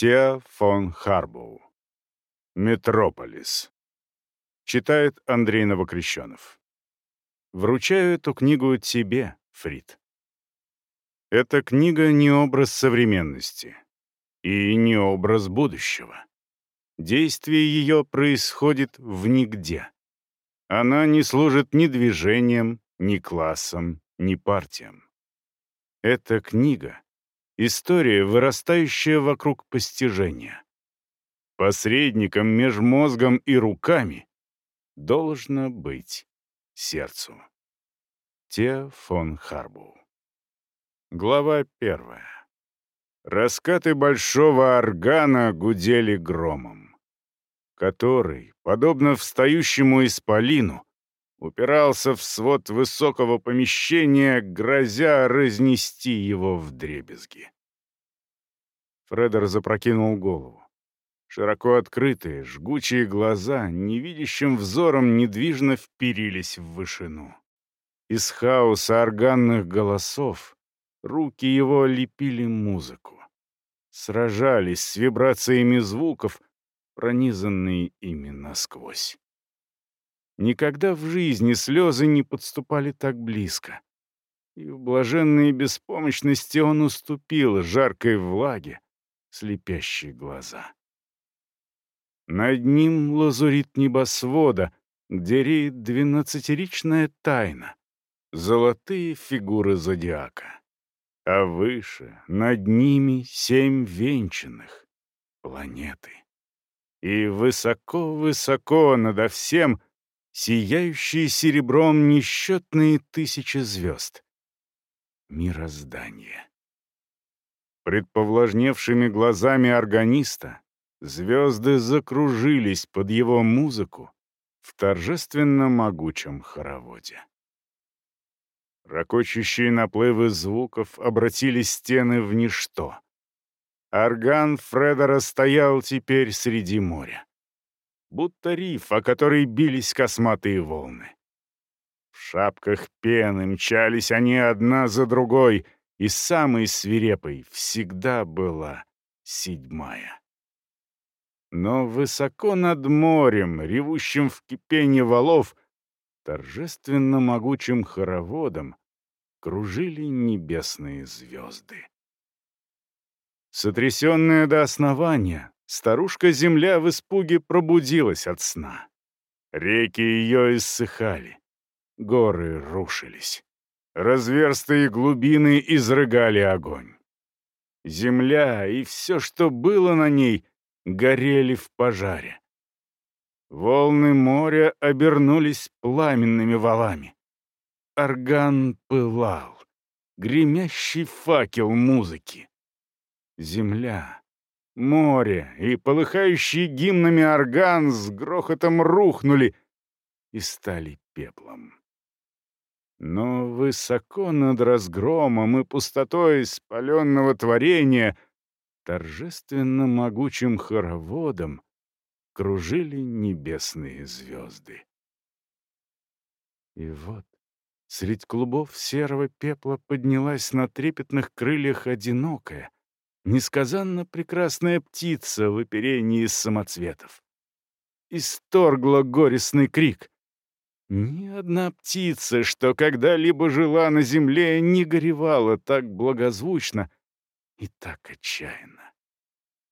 Теа фон Харбоу. «Метрополис». Читает Андрей Новокрещенов. Вручаю эту книгу тебе, Фрид. Эта книга не образ современности и не образ будущего. Действие ее происходит в нигде. Она не служит ни движением, ни классом, ни партиям. Эта книга — история, вырастающая вокруг постижения. Посредником между мозгом и руками должно быть сердцу. Те фон Харбоу. Глава первая. Раскаты большого органа гудели громом, который, подобно встающему исполину, упирался в свод высокого помещения, грозя разнести его в дребезги. Фредер запрокинул голову. Широко открытые, жгучие глаза невидящим взором недвижно вперились в вышину. Из хаоса органных голосов руки его лепили музыку. Сражались с вибрациями звуков, пронизанные ими насквозь. Никогда в жизни слезы не подступали так близко. И в блаженной беспомощности он уступил жаркой влаге, слепящие глаза. Над ним лазурит небосвода, где реет двенадцатеричная тайна, золотые фигуры зодиака. А выше, над ними семь венчанных планеты. И высоко-высоко надо всем — сияющие серебром несчетные тысячи звезд. Мироздание. Пред повлажневшими глазами органиста звезды закружились под его музыку в торжественно могучем хороводе. Рокочущие наплывы звуков обратили стены в ничто. Орган Фредера стоял теперь среди моря будто риф, о который бились косматые волны. В шапках пены мчались они одна за другой, и самой свирепой всегда была седьмая. Но высоко над морем, ревущим в кипении валов, торжественно могучим хороводом кружили небесные звезды. Сотрясенная до основания, Старушка-земля в испуге пробудилась от сна. Реки ее иссыхали, горы рушились. Разверстые глубины изрыгали огонь. Земля и все, что было на ней, горели в пожаре. Волны моря обернулись пламенными валами. Орган пылал, гремящий факел музыки. Земля Море и полыхающий гимнами орган с грохотом рухнули и стали пеплом. Но высоко над разгромом и пустотой спаленного творения торжественно могучим хороводом кружили небесные звезды. И вот средь клубов серого пепла поднялась на трепетных крыльях одинокая, несказанно прекрасная птица в оперении из самоцветов. Исторгла горестный крик. Ни одна птица, что когда-либо жила на земле, не горевала так благозвучно и так отчаянно.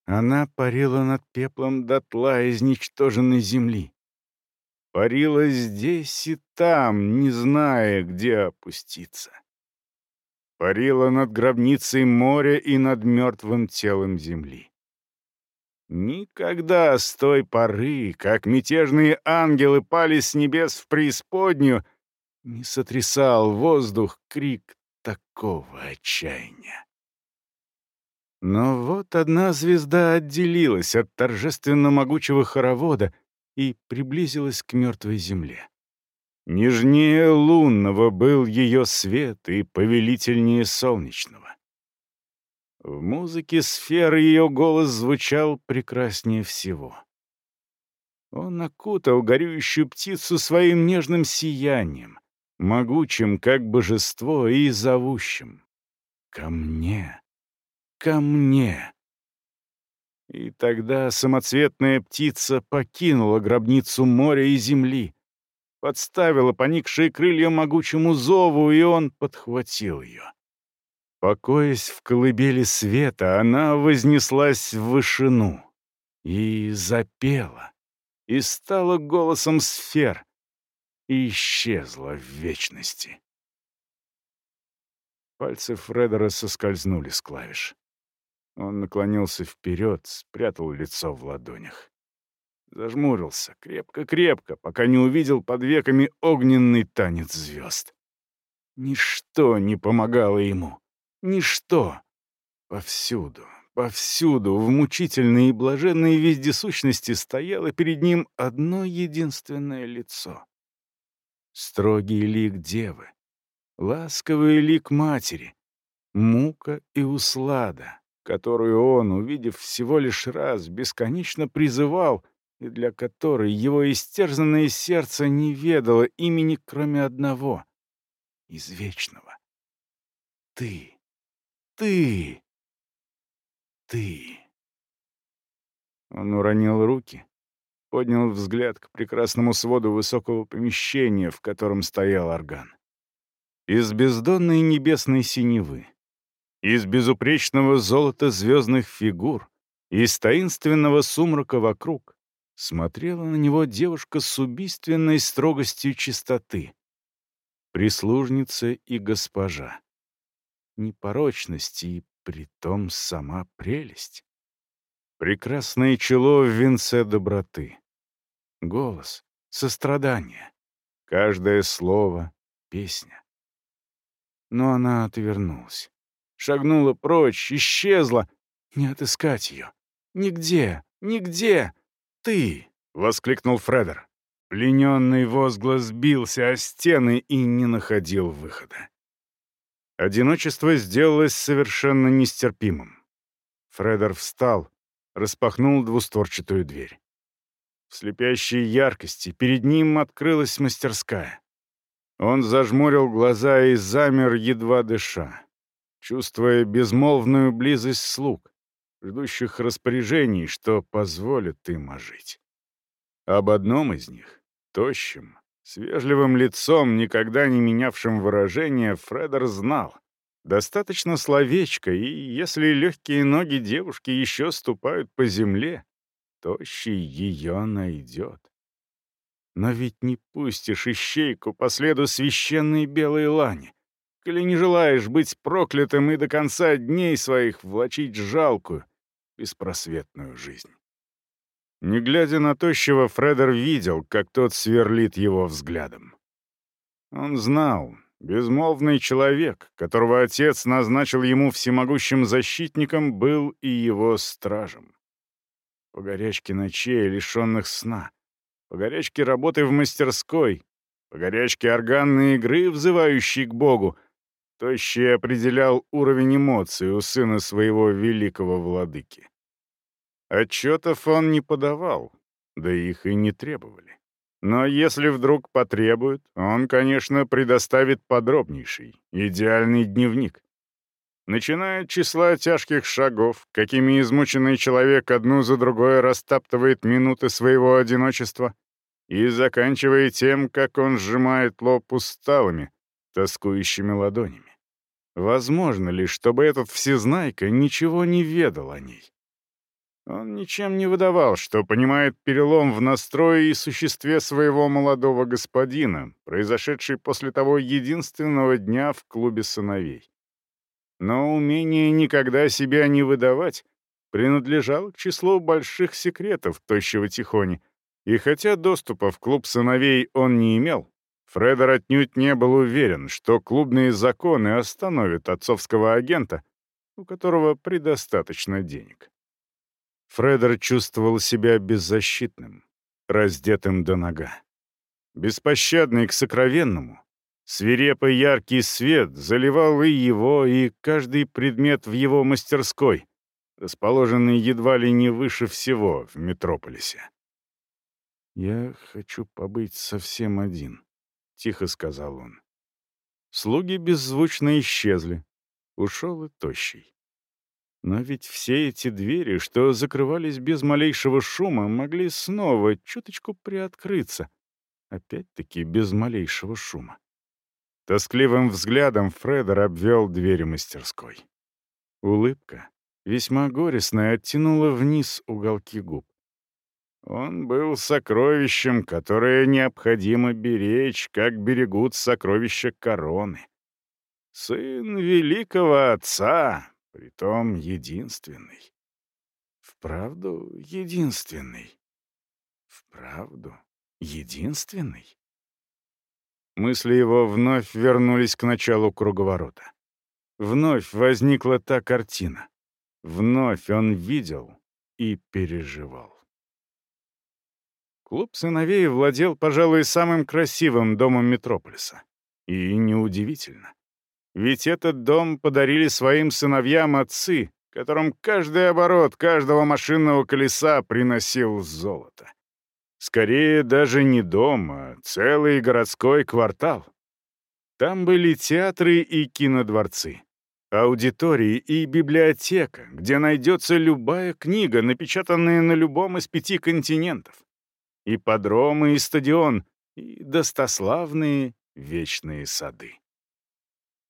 Она парила над пеплом дотла изничтоженной земли. Парила здесь и там, не зная, где опуститься парила над гробницей моря и над мертвым телом земли. Никогда с той поры, как мятежные ангелы пали с небес в преисподнюю, не сотрясал воздух крик такого отчаяния. Но вот одна звезда отделилась от торжественно могучего хоровода и приблизилась к мертвой земле. Нежнее лунного был ее свет и повелительнее солнечного. В музыке сферы ее голос звучал прекраснее всего. Он окутал горюющую птицу своим нежным сиянием, могучим, как божество, и зовущим. «Ко мне! Ко мне!» И тогда самоцветная птица покинула гробницу моря и земли, подставила поникшие крылья могучему зову, и он подхватил ее. Покоясь в колыбели света, она вознеслась в вышину и запела, и стала голосом сфер, и исчезла в вечности. Пальцы Фредера соскользнули с клавиш. Он наклонился вперед, спрятал лицо в ладонях. Зажмурился крепко-крепко, пока не увидел под веками огненный танец звезд. Ничто не помогало ему. Ничто. Повсюду, повсюду, в мучительной и блаженной вездесущности стояло перед ним одно единственное лицо. Строгий лик девы, ласковый лик матери, мука и услада, которую он, увидев всего лишь раз, бесконечно призывал и для которой его истерзанное сердце не ведало имени, кроме одного — извечного. Ты, ты, ты. Он уронил руки, поднял взгляд к прекрасному своду высокого помещения, в котором стоял орган. Из бездонной небесной синевы, из безупречного золота звездных фигур, из таинственного сумрака вокруг смотрела на него девушка с убийственной строгостью чистоты. Прислужница и госпожа. Непорочность и, притом, сама прелесть. Прекрасное чело в венце доброты. Голос, сострадание. Каждое слово — песня. Но она отвернулась шагнула прочь, исчезла. Не отыскать ее. Нигде, нигде. Ты! — воскликнул Фредер. Плененный возглас бился о стены и не находил выхода. Одиночество сделалось совершенно нестерпимым. Фредер встал, распахнул двустворчатую дверь. В слепящей яркости перед ним открылась мастерская. Он зажмурил глаза и замер, едва дыша чувствуя безмолвную близость слуг, ждущих распоряжений, что позволит им ожить. Об одном из них, тощем, с вежливым лицом, никогда не менявшим выражения, Фредер знал. Достаточно словечко, и если легкие ноги девушки еще ступают по земле, тощий ее найдет. Но ведь не пустишь ищейку по следу священной белой лани или не желаешь быть проклятым и до конца дней своих влачить жалкую, беспросветную жизнь. Не глядя на тощего, Фредер видел, как тот сверлит его взглядом. Он знал, безмолвный человек, которого отец назначил ему всемогущим защитником, был и его стражем. По горячке ночей, лишенных сна, по горячке работы в мастерской, по горячке органной игры, взывающей к Богу, Тощий определял уровень эмоций у сына своего великого владыки. Отчетов он не подавал, да их и не требовали. Но если вдруг потребует, он, конечно, предоставит подробнейший, идеальный дневник. Начиная от числа тяжких шагов, какими измученный человек одну за другой растаптывает минуты своего одиночества, и заканчивая тем, как он сжимает лоб усталыми, тоскующими ладонями. Возможно ли, чтобы этот всезнайка ничего не ведал о ней? Он ничем не выдавал, что понимает перелом в настрое и существе своего молодого господина, произошедший после того единственного дня в клубе сыновей. Но умение никогда себя не выдавать принадлежало к числу больших секретов тощего Тихони, и хотя доступа в клуб сыновей он не имел, Фредер отнюдь не был уверен, что клубные законы остановят отцовского агента, у которого предостаточно денег. Фредер чувствовал себя беззащитным, раздетым до нога. Беспощадный к сокровенному, свирепый яркий свет заливал и его, и каждый предмет в его мастерской, расположенный едва ли не выше всего в Метрополисе. «Я хочу побыть совсем один», — тихо сказал он. Слуги беззвучно исчезли. Ушел и тощий. Но ведь все эти двери, что закрывались без малейшего шума, могли снова чуточку приоткрыться. Опять-таки без малейшего шума. Тоскливым взглядом Фредер обвел двери мастерской. Улыбка, весьма горестная, оттянула вниз уголки губ. Он был сокровищем, которое необходимо беречь, как берегут сокровища короны. Сын великого отца, притом единственный. Вправду единственный. Вправду единственный. Мысли его вновь вернулись к началу круговорота. Вновь возникла та картина. Вновь он видел и переживал. Клуб сыновей владел, пожалуй, самым красивым домом Метрополиса. И неудивительно. Ведь этот дом подарили своим сыновьям отцы, которым каждый оборот каждого машинного колеса приносил золото. Скорее, даже не дом, а целый городской квартал. Там были театры и кинодворцы, аудитории и библиотека, где найдется любая книга, напечатанная на любом из пяти континентов. И подромы, и стадион, и достославные вечные сады.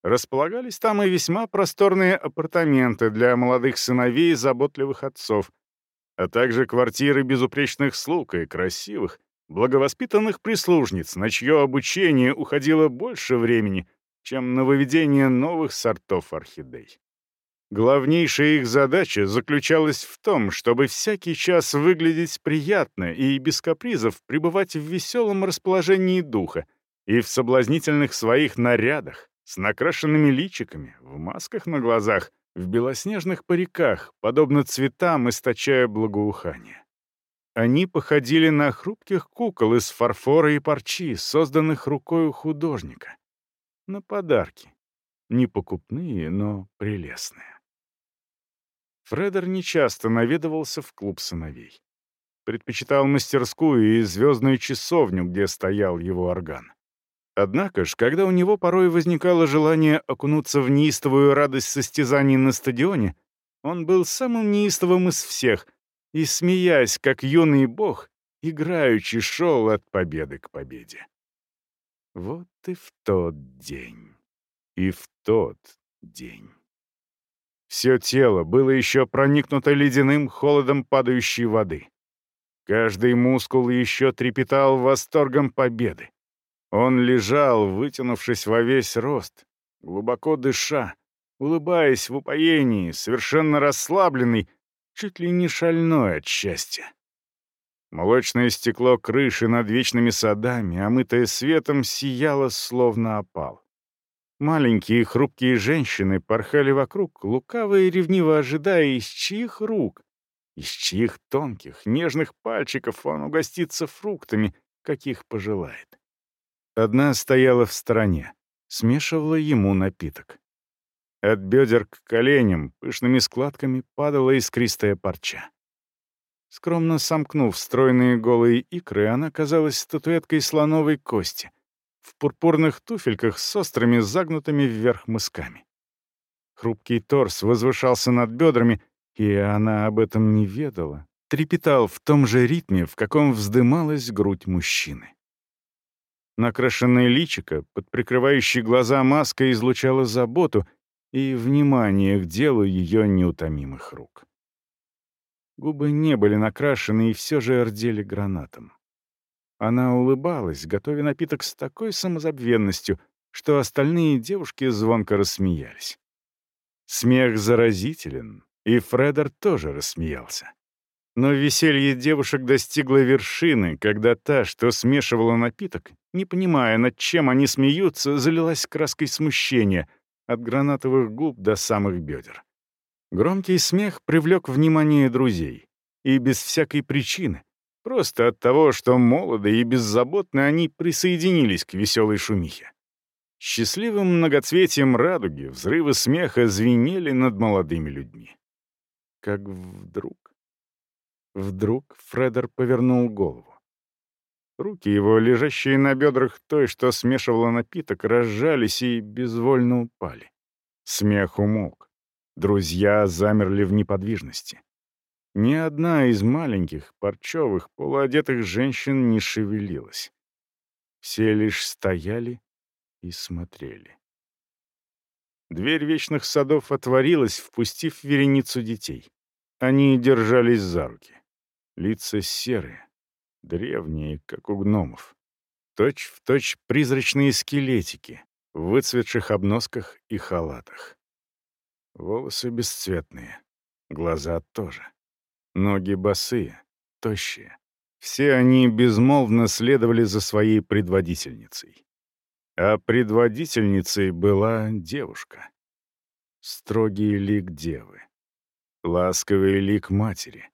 Располагались там и весьма просторные апартаменты для молодых сыновей и заботливых отцов, а также квартиры безупречных слуг и красивых, благовоспитанных прислужниц, на чье обучение уходило больше времени, чем на выведение новых сортов орхидей. Главнейшая их задача заключалась в том, чтобы всякий час выглядеть приятно и без капризов пребывать в веселом расположении духа и в соблазнительных своих нарядах, с накрашенными личиками, в масках на глазах, в белоснежных париках, подобно цветам, источая благоухание. Они походили на хрупких кукол из фарфора и парчи, созданных рукой художника. На подарки. Не покупные, но прелестные. Фредер нечасто наведывался в клуб сыновей. Предпочитал мастерскую и звездную часовню, где стоял его орган. Однако ж, когда у него порой возникало желание окунуться в неистовую радость состязаний на стадионе, он был самым неистовым из всех и, смеясь, как юный бог, играючи шел от победы к победе. Вот и в тот день, и в тот день. Все тело было еще проникнуто ледяным холодом падающей воды. Каждый мускул еще трепетал восторгом победы. Он лежал, вытянувшись во весь рост, глубоко дыша, улыбаясь в упоении, совершенно расслабленный, чуть ли не шальной от счастья. Молочное стекло крыши над вечными садами, омытое светом, сияло словно опал. Маленькие хрупкие женщины порхали вокруг, лукаво и ревниво ожидая, из чьих рук, из чьих тонких, нежных пальчиков он угостится фруктами, каких пожелает. Одна стояла в стороне, смешивала ему напиток. От бедер к коленям пышными складками падала искристая парча. Скромно сомкнув стройные голые икры, она казалась статуэткой слоновой кости, в пурпурных туфельках с острыми загнутыми вверх мысками. Хрупкий торс возвышался над бедрами, и она об этом не ведала, трепетал в том же ритме, в каком вздымалась грудь мужчины. Накрашенное личико, под прикрывающей глаза маской, излучало заботу и внимание к делу ее неутомимых рук. Губы не были накрашены и все же рдели гранатом. Она улыбалась, готовя напиток с такой самозабвенностью, что остальные девушки звонко рассмеялись. Смех заразителен, и Фредер тоже рассмеялся. Но веселье девушек достигло вершины, когда та, что смешивала напиток, не понимая, над чем они смеются, залилась краской смущения от гранатовых губ до самых бедер. Громкий смех привлек внимание друзей. И без всякой причины. Просто от того, что молоды и беззаботны они присоединились к веселой шумихе. Счастливым многоцветием радуги взрывы смеха звенели над молодыми людьми. Как вдруг... Вдруг Фредер повернул голову. Руки его, лежащие на бедрах той, что смешивала напиток, разжались и безвольно упали. Смех умолк. Друзья замерли в неподвижности. Ни одна из маленьких, парчевых, полуодетых женщин не шевелилась. Все лишь стояли и смотрели. Дверь вечных садов отворилась, впустив вереницу детей. Они держались за руки. Лица серые, древние, как у гномов. Точь в точь призрачные скелетики в выцветших обносках и халатах. Волосы бесцветные, глаза тоже. Ноги босые, тощие. Все они безмолвно следовали за своей предводительницей. А предводительницей была девушка. Строгий лик девы. Ласковый лик матери.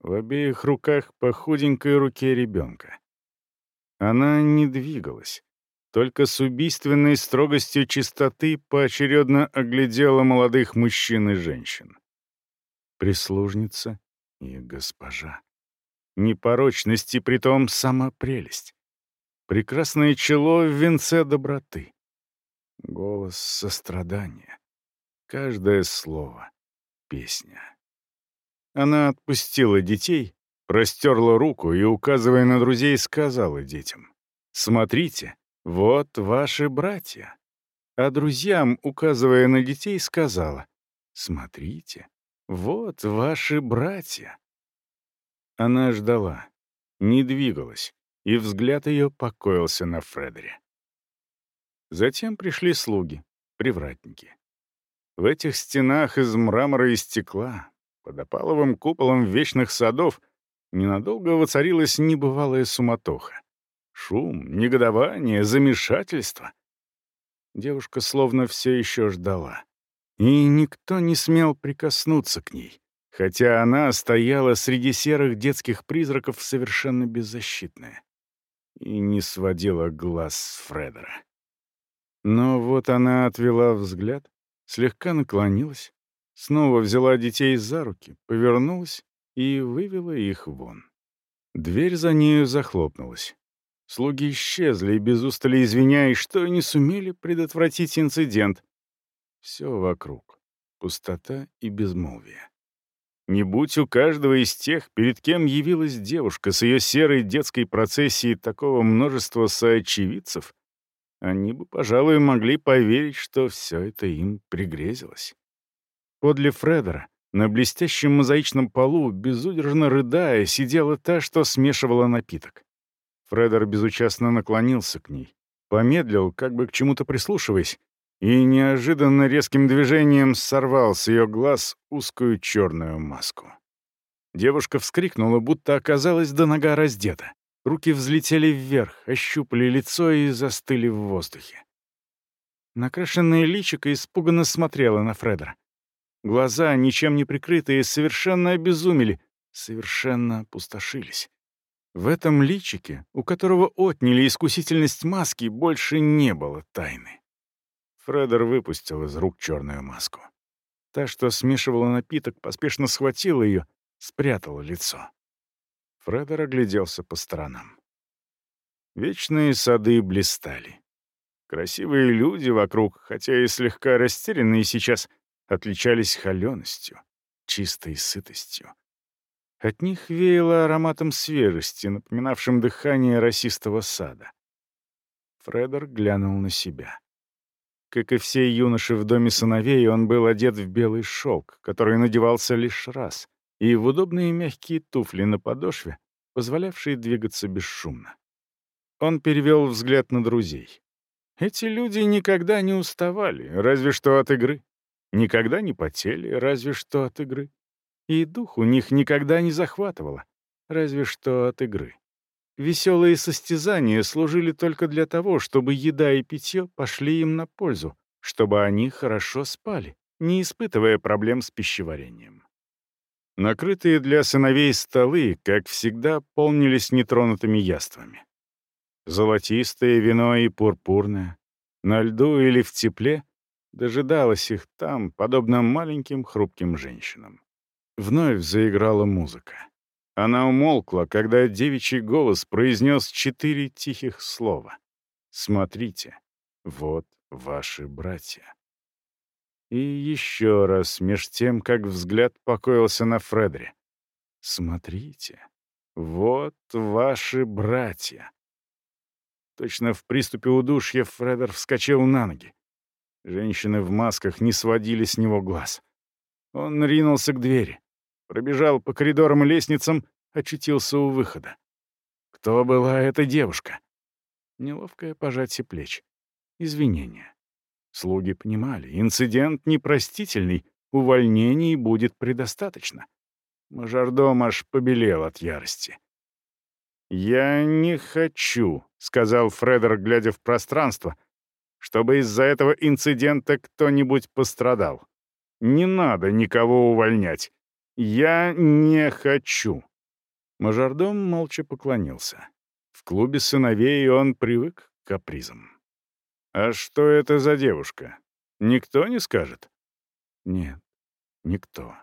В обеих руках по худенькой руке ребенка. Она не двигалась, только с убийственной строгостью чистоты поочередно оглядела молодых мужчин и женщин. Прислужница и госпожа. Непорочность и притом сама прелесть. Прекрасное чело в венце доброты. Голос сострадания. Каждое слово — песня. Она отпустила детей, простерла руку и, указывая на друзей, сказала детям. «Смотрите, вот ваши братья». А друзьям, указывая на детей, сказала. «Смотрите, вот ваши братья». Она ждала, не двигалась, и взгляд ее покоился на Фредере. Затем пришли слуги, привратники. В этих стенах из мрамора и стекла, под опаловым куполом вечных садов, ненадолго воцарилась небывалая суматоха. Шум, негодование, замешательство. Девушка словно все еще ждала. И никто не смел прикоснуться к ней хотя она стояла среди серых детских призраков совершенно беззащитная и не сводила глаз с Фредера. Но вот она отвела взгляд, слегка наклонилась, снова взяла детей за руки, повернулась и вывела их вон. Дверь за нею захлопнулась. Слуги исчезли, без устали извиняясь, что не сумели предотвратить инцидент. Все вокруг — пустота и безмолвие. Не будь у каждого из тех, перед кем явилась девушка с ее серой детской процессией такого множества соочевидцев, они бы, пожалуй, могли поверить, что все это им пригрезилось. Подле Фредера, на блестящем мозаичном полу, безудержно рыдая, сидела та, что смешивала напиток. Фредер безучастно наклонился к ней, помедлил, как бы к чему-то прислушиваясь, и неожиданно резким движением сорвал с ее глаз узкую черную маску. Девушка вскрикнула, будто оказалась до нога раздета. Руки взлетели вверх, ощупали лицо и застыли в воздухе. Накрашенное личико испуганно смотрело на Фредера. Глаза, ничем не прикрытые, совершенно обезумели, совершенно опустошились. В этом личике, у которого отняли искусительность маски, больше не было тайны. Фредер выпустил из рук черную маску. Та, что смешивала напиток, поспешно схватила ее, спрятала лицо. Фредер огляделся по сторонам. Вечные сады блистали. Красивые люди вокруг, хотя и слегка растерянные сейчас, отличались холеностью, чистой сытостью. От них веяло ароматом свежести, напоминавшим дыхание расистого сада. Фредер глянул на себя. Как и все юноши в доме сыновей, он был одет в белый шелк, который надевался лишь раз, и в удобные мягкие туфли на подошве, позволявшие двигаться бесшумно. Он перевел взгляд на друзей. Эти люди никогда не уставали, разве что от игры. Никогда не потели, разве что от игры. И дух у них никогда не захватывало, разве что от игры. Веселые состязания служили только для того, чтобы еда и питье пошли им на пользу, чтобы они хорошо спали, не испытывая проблем с пищеварением. Накрытые для сыновей столы, как всегда, полнились нетронутыми яствами. Золотистое вино и пурпурное, на льду или в тепле, дожидалось их там, подобно маленьким хрупким женщинам. Вновь заиграла музыка. Она умолкла, когда девичий голос произнес четыре тихих слова. «Смотрите, вот ваши братья». И еще раз, меж тем, как взгляд покоился на Фредере. «Смотрите, вот ваши братья». Точно в приступе удушья Фредер вскочил на ноги. Женщины в масках не сводили с него глаз. Он ринулся к двери, пробежал по коридорам и лестницам, очутился у выхода. Кто была эта девушка? Неловкое пожатие плеч. Извинения. Слуги понимали, инцидент непростительный, увольнений будет предостаточно. Мажордом аж побелел от ярости. «Я не хочу», — сказал Фредер, глядя в пространство, «чтобы из-за этого инцидента кто-нибудь пострадал. Не надо никого увольнять. Я не хочу». Мажордом молча поклонился. В клубе сыновей он привык к капризам. «А что это за девушка? Никто не скажет?» «Нет, никто.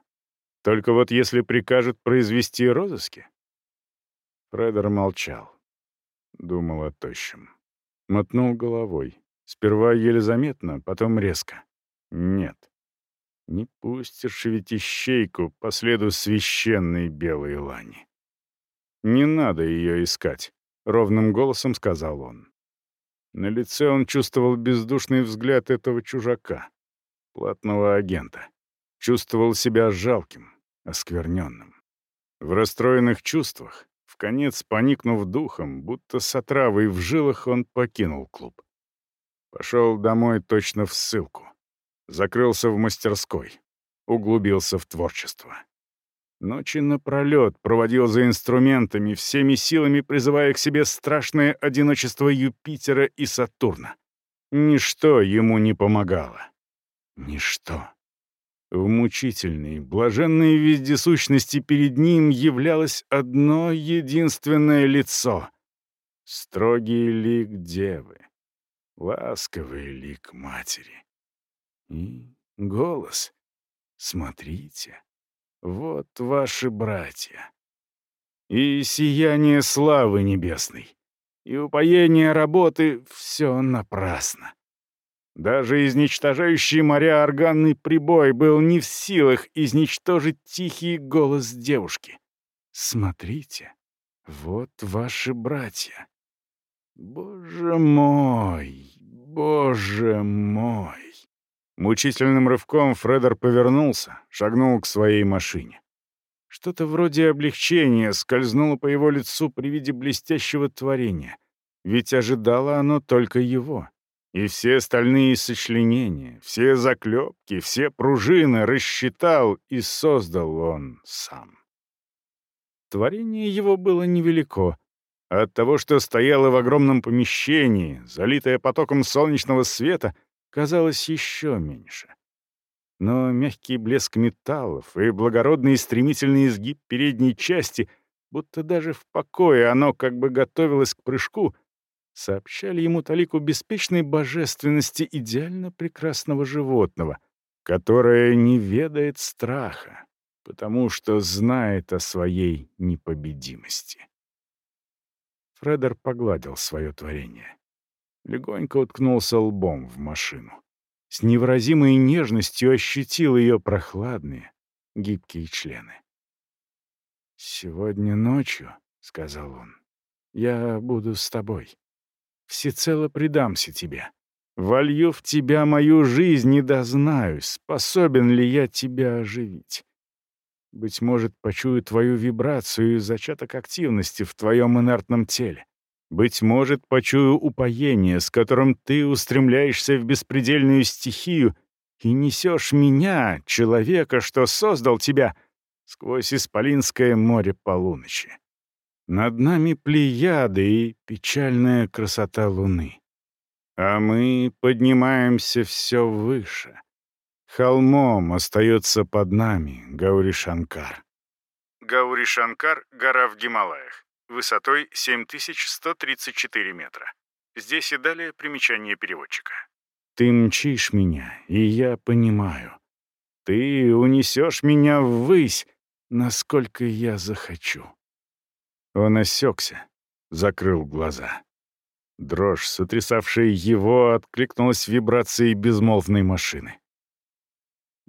Только вот если прикажет произвести розыски?» Фредер молчал. Думал о тощем. Мотнул головой. Сперва еле заметно, потом резко. «Нет. Не пустишь ведь ищейку по следу священной белой лани». «Не надо ее искать», — ровным голосом сказал он. На лице он чувствовал бездушный взгляд этого чужака, платного агента. Чувствовал себя жалким, оскверненным. В расстроенных чувствах, в конец поникнув духом, будто с отравой в жилах, он покинул клуб. Пошел домой точно в ссылку. Закрылся в мастерской. Углубился в творчество. Ночи напролет проводил за инструментами, всеми силами призывая к себе страшное одиночество Юпитера и Сатурна. Ничто ему не помогало. Ничто. В мучительной, блаженной вездесущности перед ним являлось одно единственное лицо — строгий лик девы, ласковый лик матери. И голос «Смотрите, вот ваши братья. И сияние славы небесной, и упоение работы — все напрасно. Даже изничтожающий моря органный прибой был не в силах изничтожить тихий голос девушки. «Смотрите, вот ваши братья. Боже мой, боже мой!» Мучительным рывком Фредер повернулся, шагнул к своей машине. Что-то вроде облегчения скользнуло по его лицу при виде блестящего творения, ведь ожидало оно только его. И все остальные сочленения, все заклепки, все пружины рассчитал и создал он сам. Творение его было невелико. От того, что стояло в огромном помещении, залитое потоком солнечного света — казалось еще меньше. Но мягкий блеск металлов и благородный стремительный изгиб передней части, будто даже в покое оно как бы готовилось к прыжку, сообщали ему талику беспечной божественности идеально прекрасного животного, которое не ведает страха, потому что знает о своей непобедимости. Фредер погладил свое творение легонько уткнулся лбом в машину. С невыразимой нежностью ощутил ее прохладные, гибкие члены. «Сегодня ночью», — сказал он, — «я буду с тобой. Всецело предамся тебе. Волью в тебя мою жизнь и дознаюсь, способен ли я тебя оживить. Быть может, почую твою вибрацию и зачаток активности в твоем инертном теле. Быть может, почую упоение, с которым ты устремляешься в беспредельную стихию и несешь меня, человека, что создал тебя, сквозь исполинское море полуночи. Над нами плеяды и печальная красота луны. А мы поднимаемся все выше. Холмом остается под нами Гауришанкар. Гауришанкар — гора в Гималаях высотой 7134 метра. Здесь и далее примечание переводчика. «Ты мчишь меня, и я понимаю. Ты унесешь меня ввысь, насколько я захочу». Он осекся, закрыл глаза. Дрожь, сотрясавшая его, откликнулась вибрацией безмолвной машины.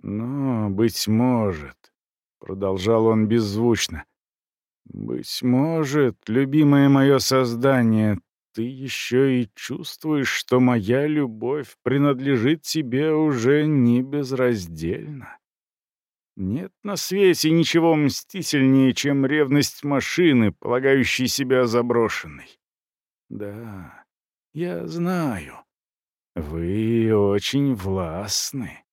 Но, быть может, — продолжал он беззвучно, — быть может, любимое мое создание, ты еще и чувствуешь, что моя любовь принадлежит тебе уже не безраздельно. Нет на свете ничего мстительнее, чем ревность машины, полагающей себя заброшенной. Да, я знаю. Вы очень властны.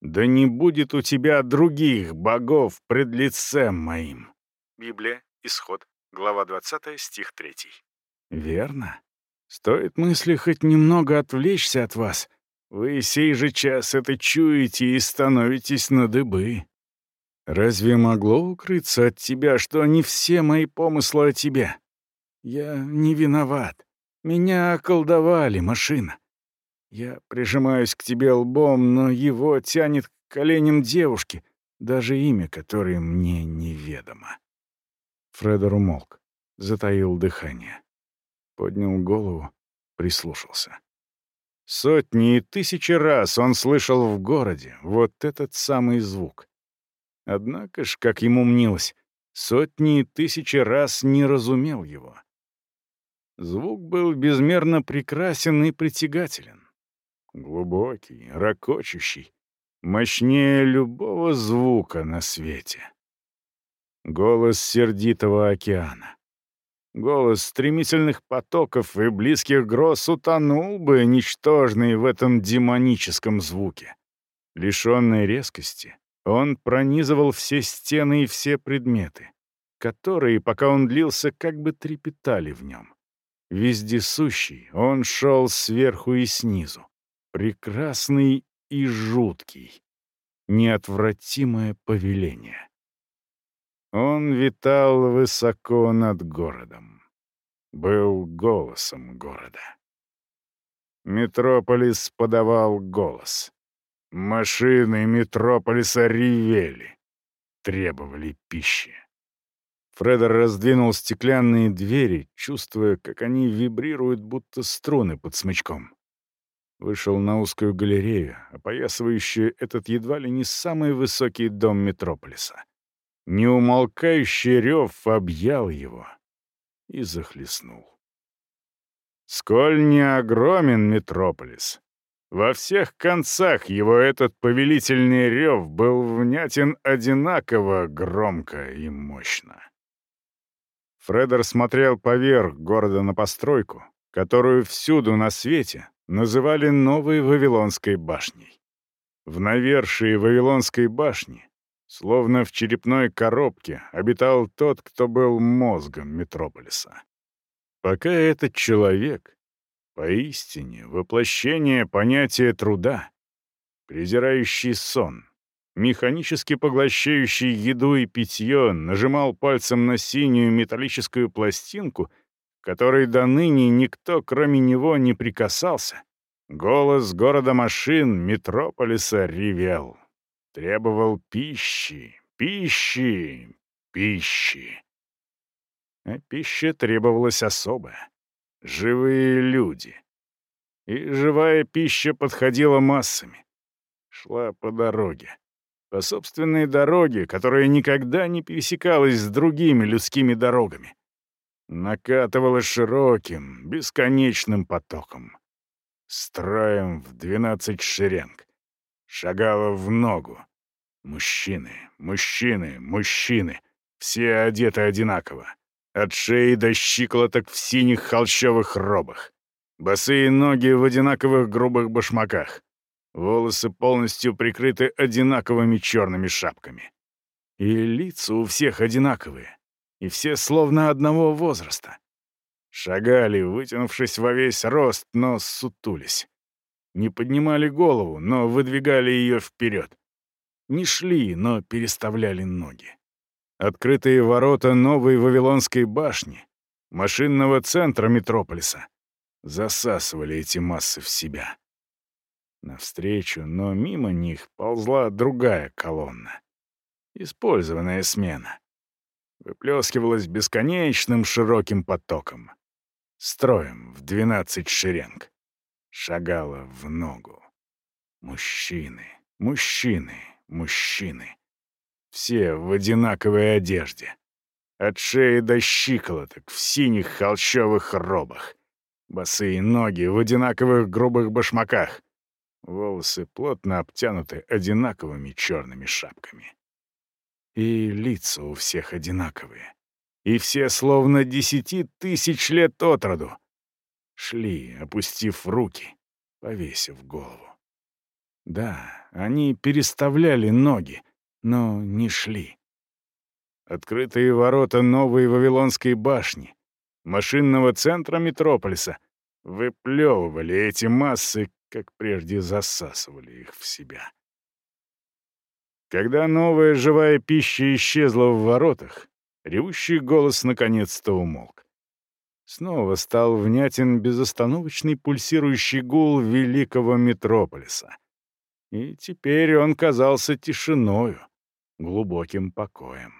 Да не будет у тебя других богов пред лицем моим. Библия, Исход, глава 20, стих 3. Верно. Стоит мысли хоть немного отвлечься от вас, вы сей же час это чуете и становитесь на дыбы. Разве могло укрыться от тебя, что не все мои помыслы о тебе? Я не виноват. Меня околдовали, машина. Я прижимаюсь к тебе лбом, но его тянет к коленям девушки, даже имя которой мне неведомо. Фредер умолк, затаил дыхание. Поднял голову, прислушался. Сотни и тысячи раз он слышал в городе вот этот самый звук. Однако ж, как ему мнилось, сотни и тысячи раз не разумел его. Звук был безмерно прекрасен и притягателен. Глубокий, ракочущий, мощнее любого звука на свете. Голос сердитого океана. Голос стремительных потоков и близких гроз утонул бы, ничтожный в этом демоническом звуке. Лишенный резкости, он пронизывал все стены и все предметы, которые, пока он длился, как бы трепетали в нем. Вездесущий, он шел сверху и снизу, прекрасный и жуткий, неотвратимое повеление. Он витал высоко над городом, был голосом города. Метрополис подавал голос. Машины Метрополиса ревели, требовали пищи. Фредер раздвинул стеклянные двери, чувствуя, как они вибрируют, будто струны под смычком. Вышел на узкую галерею, опоясывающую этот едва ли не самый высокий дом Метрополиса. Неумолкающий рев объял его и захлестнул. Сколь не огромен Метрополис, во всех концах его этот повелительный рев был внятен одинаково громко и мощно. Фредер смотрел поверх города на постройку, которую всюду на свете называли Новой Вавилонской башней. В навершии Вавилонской башни, словно в черепной коробке, обитал тот, кто был мозгом Метрополиса. Пока этот человек, Поистине, воплощение понятия труда, презирающий сон, механически поглощающий еду и питье, нажимал пальцем на синюю металлическую пластинку, которой до ныне никто, кроме него, не прикасался. Голос города машин Метрополиса ревел. Требовал пищи, пищи, пищи. А пища требовалась особая живые люди. И живая пища подходила массами. Шла по дороге. По собственной дороге, которая никогда не пересекалась с другими людскими дорогами. Накатывала широким, бесконечным потоком. Строем в двенадцать шеренг. Шагала в ногу. Мужчины, мужчины, мужчины. Все одеты одинаково. От шеи до щиколоток в синих холщовых робах. Босые ноги в одинаковых грубых башмаках. Волосы полностью прикрыты одинаковыми черными шапками. И лица у всех одинаковые. И все словно одного возраста. Шагали, вытянувшись во весь рост, но сутулись. Не поднимали голову, но выдвигали ее вперед. Не шли, но переставляли ноги. Открытые ворота новой Вавилонской башни, машинного центра Метрополиса, засасывали эти массы в себя. Навстречу, но мимо них ползла другая колонна. Использованная смена. Выплескивалась бесконечным широким потоком. Строем в двенадцать шеренг. Шагала в ногу. Мужчины, мужчины, мужчины. Все в одинаковой одежде. От шеи до щиколоток в синих холщовых робах. Босые ноги в одинаковых грубых башмаках. Волосы плотно обтянуты одинаковыми черными шапками. И лица у всех одинаковые. И все словно десяти тысяч лет от роду. Шли, опустив руки, повесив голову. Да, они переставляли ноги, но не шли. Открытые ворота новой Вавилонской башни, машинного центра Метрополиса, выплевывали эти массы, как прежде засасывали их в себя. Когда новая живая пища исчезла в воротах, ревущий голос наконец-то умолк. Снова стал внятен безостановочный пульсирующий гул великого метрополиса. И теперь он казался тишиною, глубоким покоем.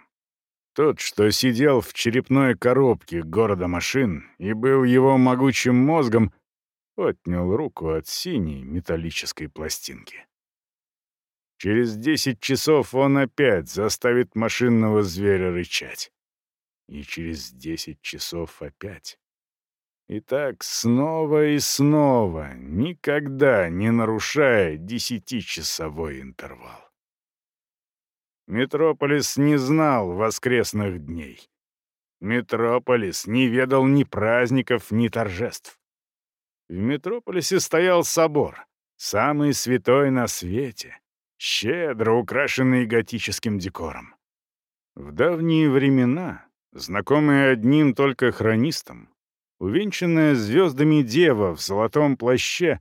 Тот, что сидел в черепной коробке города машин и был его могучим мозгом, отнял руку от синей металлической пластинки. Через десять часов он опять заставит машинного зверя рычать и через десять часов опять. И так снова и снова, никогда не нарушая десятичасовой интервал. Метрополис не знал воскресных дней. Метрополис не ведал ни праздников, ни торжеств. В Метрополисе стоял собор, самый святой на свете, щедро украшенный готическим декором. В давние времена знакомая одним только хронистам, увенчанная звездами дева в золотом плаще,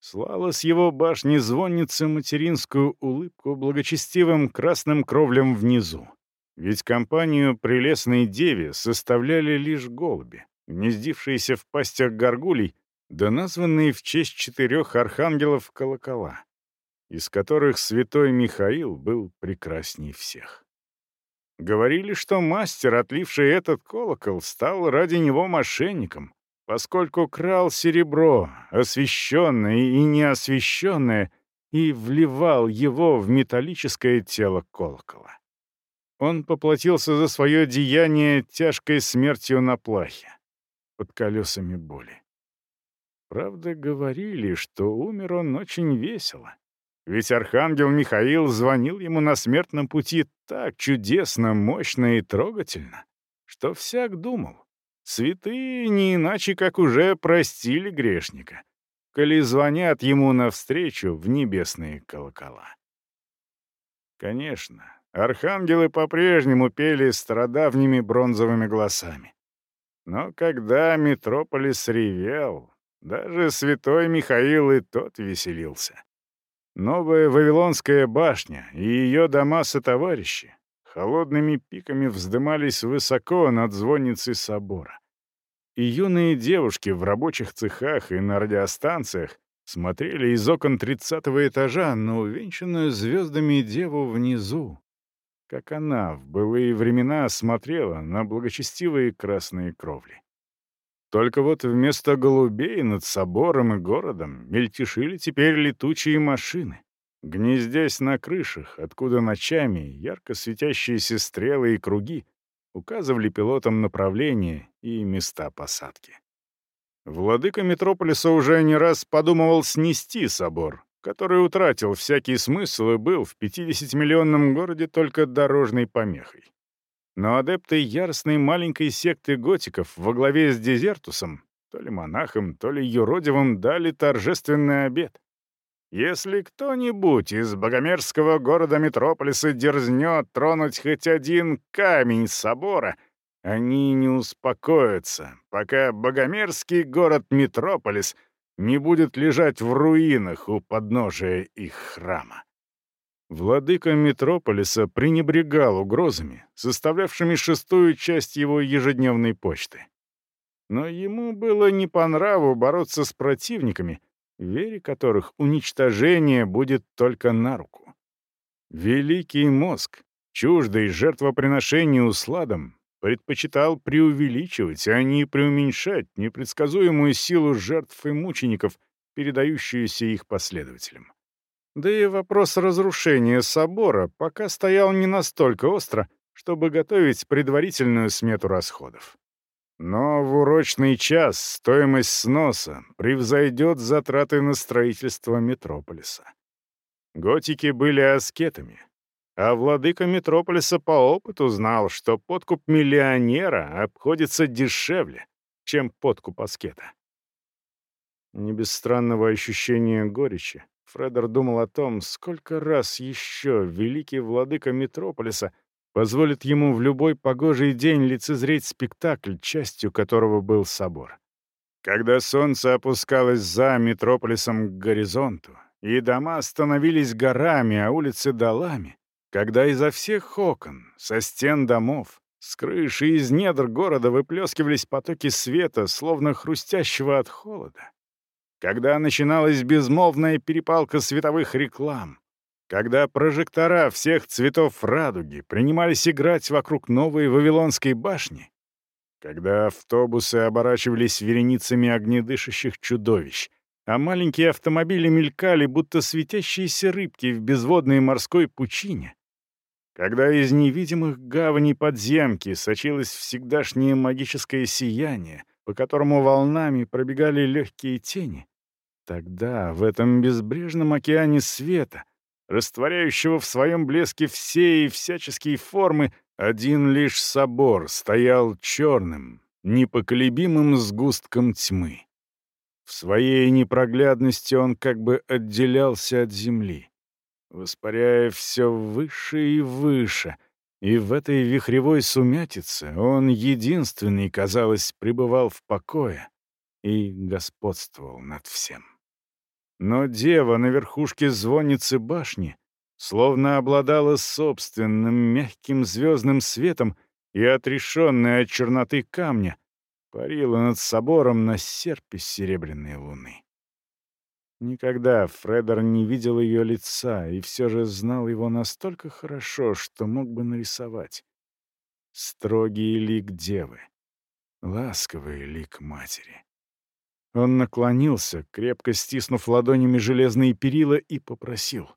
слала с его башни звонницы материнскую улыбку благочестивым красным кровлям внизу. Ведь компанию прелестной деве составляли лишь голуби, гнездившиеся в пастях горгулей, да названные в честь четырех архангелов колокола, из которых святой Михаил был прекрасней всех. Говорили, что мастер, отливший этот колокол, стал ради него мошенником, поскольку крал серебро, освещенное и неосвещенное, и вливал его в металлическое тело колокола. Он поплатился за свое деяние тяжкой смертью на плахе, под колесами боли. Правда, говорили, что умер он очень весело. Ведь архангел Михаил звонил ему на смертном пути так чудесно, мощно и трогательно, что всяк думал, святые не иначе, как уже простили грешника, коли звонят ему навстречу в небесные колокола. Конечно, архангелы по-прежнему пели страдавними бронзовыми голосами. Но когда Метрополис ревел, даже святой Михаил и тот веселился. Новая Вавилонская башня и ее дома-сотоварищи холодными пиками вздымались высоко над звонницей собора. И юные девушки в рабочих цехах и на радиостанциях смотрели из окон тридцатого этажа на увенчанную звездами деву внизу, как она в былые времена смотрела на благочестивые красные кровли. Только вот вместо голубей над собором и городом мельтешили теперь летучие машины, гнездясь на крышах, откуда ночами ярко светящиеся стрелы и круги указывали пилотам направление и места посадки. Владыка Метрополиса уже не раз подумывал снести собор, который утратил всякий смысл и был в 50-миллионном городе только дорожной помехой. Но адепты яростной маленькой секты готиков во главе с Дезертусом, то ли монахом, то ли юродивым, дали торжественный обет. Если кто-нибудь из богомерзкого города Метрополиса дерзнет тронуть хоть один камень собора, они не успокоятся, пока богомерзкий город Метрополис не будет лежать в руинах у подножия их храма. Владыка Метрополиса пренебрегал угрозами, составлявшими шестую часть его ежедневной почты. Но ему было не по нраву бороться с противниками, вере которых уничтожение будет только на руку. Великий мозг, чуждый жертвоприношению сладом, предпочитал преувеличивать, а не преуменьшать непредсказуемую силу жертв и мучеников, передающуюся их последователям. Да и вопрос разрушения собора пока стоял не настолько остро, чтобы готовить предварительную смету расходов. Но в урочный час стоимость сноса превзойдет затраты на строительство метрополиса. Готики были аскетами, а владыка метрополиса по опыту знал, что подкуп миллионера обходится дешевле, чем подкуп аскета. Не без странного ощущения горечи, Фредер думал о том, сколько раз еще великий владыка метрополиса позволит ему в любой погожий день лицезреть спектакль, частью которого был собор. Когда солнце опускалось за метрополисом к горизонту, и дома становились горами, а улицы — долами, когда изо всех окон, со стен домов, с крыши из недр города выплескивались потоки света, словно хрустящего от холода, когда начиналась безмолвная перепалка световых реклам, когда прожектора всех цветов радуги принимались играть вокруг новой Вавилонской башни, когда автобусы оборачивались вереницами огнедышащих чудовищ, а маленькие автомобили мелькали, будто светящиеся рыбки в безводной морской пучине, когда из невидимых гаваней подземки сочилось всегдашнее магическое сияние, по которому волнами пробегали легкие тени, Тогда в этом безбрежном океане света, растворяющего в своем блеске все и всяческие формы, один лишь собор стоял черным, непоколебимым сгустком тьмы. В своей непроглядности он как бы отделялся от земли, воспаряя все выше и выше, и в этой вихревой сумятице он единственный, казалось, пребывал в покое и господствовал над всем. Но дева на верхушке звонницы башни словно обладала собственным мягким звездным светом и, отрешенная от черноты камня, парила над собором на серпе серебряной луны. Никогда Фредер не видел ее лица и все же знал его настолько хорошо, что мог бы нарисовать. Строгий лик девы, ласковый лик матери. Он наклонился, крепко стиснув ладонями железные перила, и попросил.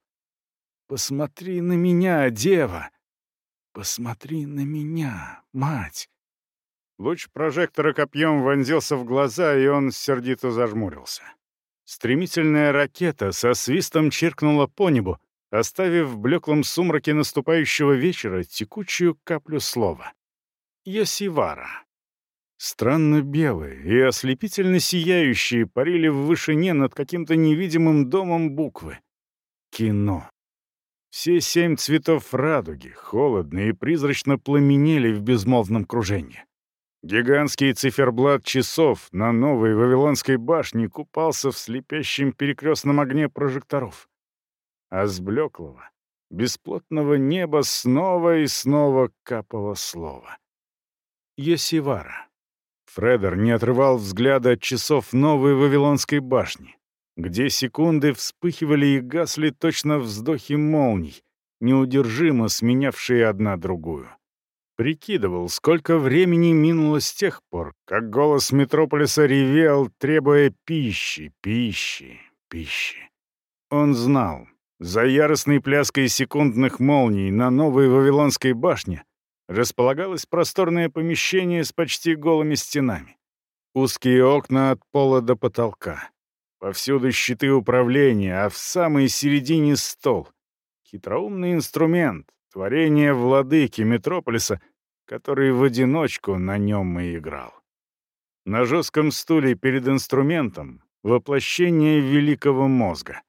«Посмотри на меня, дева! Посмотри на меня, мать!» Луч прожектора копьем вонзился в глаза, и он сердито зажмурился. Стремительная ракета со свистом чиркнула по небу, оставив в блеклом сумраке наступающего вечера текучую каплю слова. «Йосивара». Странно белые и ослепительно сияющие парили в вышине над каким-то невидимым домом буквы. Кино. Все семь цветов радуги, холодно и призрачно пламенели в безмолвном кружении. Гигантский циферблат часов на новой Вавилонской башне купался в слепящем перекрестном огне прожекторов. А с блеклого, бесплотного неба снова и снова капало слово. Йосивара. Фредер не отрывал взгляда от часов новой Вавилонской башни, где секунды вспыхивали и гасли точно вздохи молний, неудержимо сменявшие одна другую. Прикидывал, сколько времени минуло с тех пор, как голос Метрополиса ревел, требуя пищи, пищи, пищи. Он знал, за яростной пляской секундных молний на новой Вавилонской башне располагалось просторное помещение с почти голыми стенами. Узкие окна от пола до потолка. Повсюду щиты управления, а в самой середине стол. Хитроумный инструмент, творение владыки Метрополиса, который в одиночку на нем и играл. На жестком стуле перед инструментом воплощение великого мозга,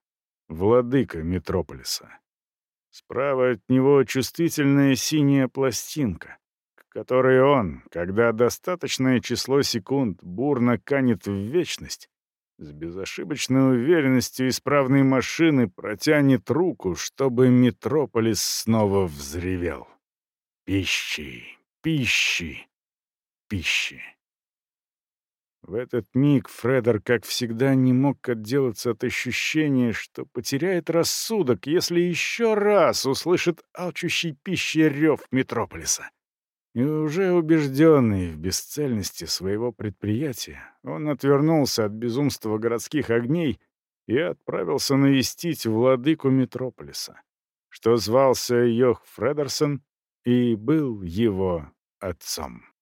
владыка Метрополиса. Справа от него чувствительная синяя пластинка, к которой он, когда достаточное число секунд бурно канет в вечность, с безошибочной уверенностью исправной машины протянет руку, чтобы Метрополис снова взревел. Пищи, пищи, пищи. В этот миг Фредер, как всегда, не мог отделаться от ощущения, что потеряет рассудок, если еще раз услышит алчущий пищи рев Метрополиса. И уже убежденный в бесцельности своего предприятия, он отвернулся от безумства городских огней и отправился навестить владыку Метрополиса, что звался Йох Фредерсон и был его отцом.